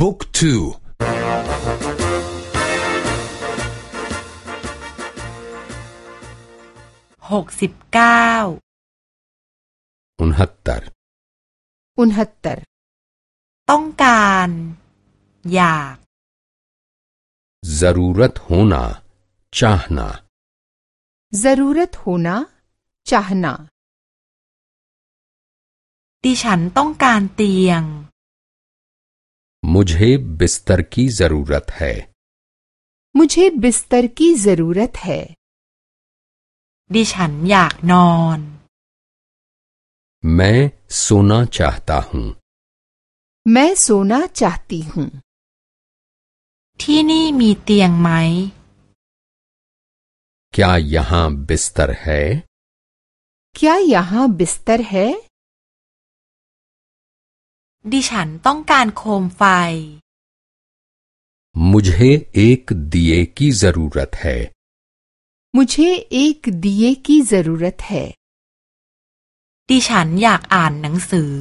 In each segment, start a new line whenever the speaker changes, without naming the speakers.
บุ๊กทู
หกสิบเก้า
อุนหัตตร์
อุนหัตตร์
ต้องการ อยาก
जरूरत होना चाहना
जरूरत होना चाहना
ดิฉันต้องการเตียง
मुझे बिस्तर की जरूरत है
मुझे बिस्तर की जरूरत है
ดิฉันอยากนอน
मैं सोना चाहता हूँ
मैं सोना चाहती हूँ
ที่นี่มีเตียงไหม
क्या यहाँ बिस्तर है
क्या यहाँ बिस्तर है
ดิฉันต้องการโคมไฟ
मुझे एक दिए की जरूरत है
मुझे एक दिए की जरूरत है
ดิฉันอยากอ่านหนังสือ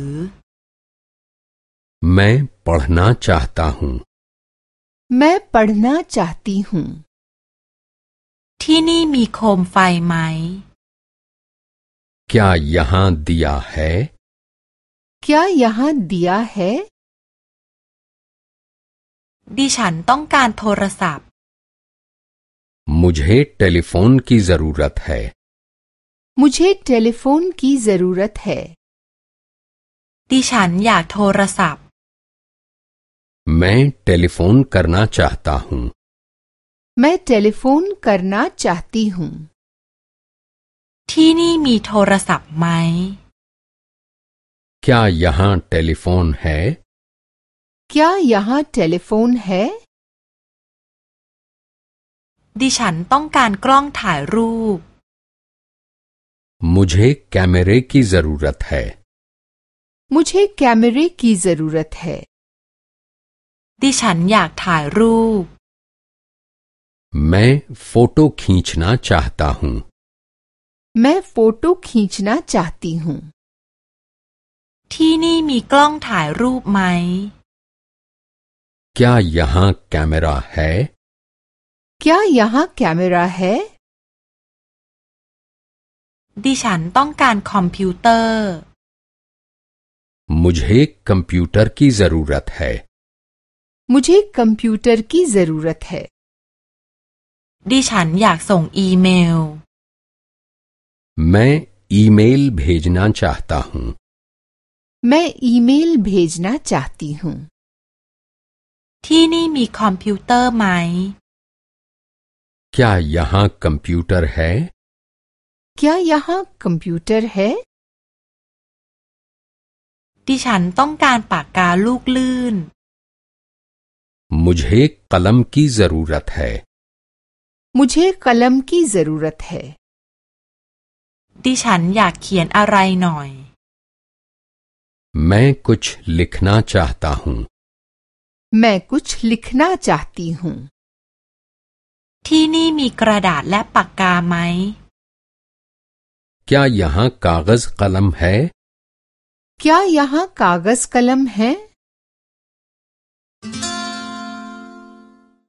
मैं पढ़ना चाहता हूँ
मैं पढ़ना चाहती हूँ
ที่นี่มีโคมไฟไหม
क्या यहाँ दिया है
क्या यहाँ दिया है
ดิฉันต้องการโทรศัพท์
मुझे टेलीफोन की जरूरत है
मुझे टेलीफोन की जरूरत है
ดิฉันอยากโทรศัพท์
मैं टेलीफोन करना चाहता हूँ
मैं टेलीफोन करना चाहती हूँ
ที่นี่มีโทรศัพท์ไหม
क्या यहाँ टेलीफोन है
क्या यहाँ टेलीफोन है
ดิฉันต้องการกล้องถ่ายรูป
मुझे कैमरे की जरूरत है
मुझे कैमरे की जरूरत है
ดิฉันอยากถ่ายรูป
मैं फोटो खींचना चाहता हूँ
मैं फोटो खींचना चाहती हूँ
ที่นี่มีกล้องถ่ายรูปไหม
क्या यहाँ कैमरा है
क्या यहाँ कैमरा है
ดิฉันต้องการคอมพิวเตอร์
मुझे कंप्यूटर की जरूरत है
मुझे कंप्यूटर की जरूरत है
ดิฉันอยากส่งอีเมล
मैं ईमेल भेजना चाहता हूँ
मैं ईमेल भेजना चाहती हूँ
ที่นี่มีคอมพิวเตอร์ไหม
क्या यहाँ कंप्यूटर है
क्या यहाँ कंप्यूटर है
ดิฉันต้องการปากกาลูกลื่น
मुझे कलम की जरूरत है
मुझे कलम की जरूरत है
ดิฉันอยากเขียนอะไรหน่อย
मैं कुछ लिखना चाहता हूँ
मैं कुछ लिखना चाहती हूँ
ที่นี่มีกระดาษและปากกาไหม
क्या यहाँ कागज कलम है
क्या यहाँ कागज कलम है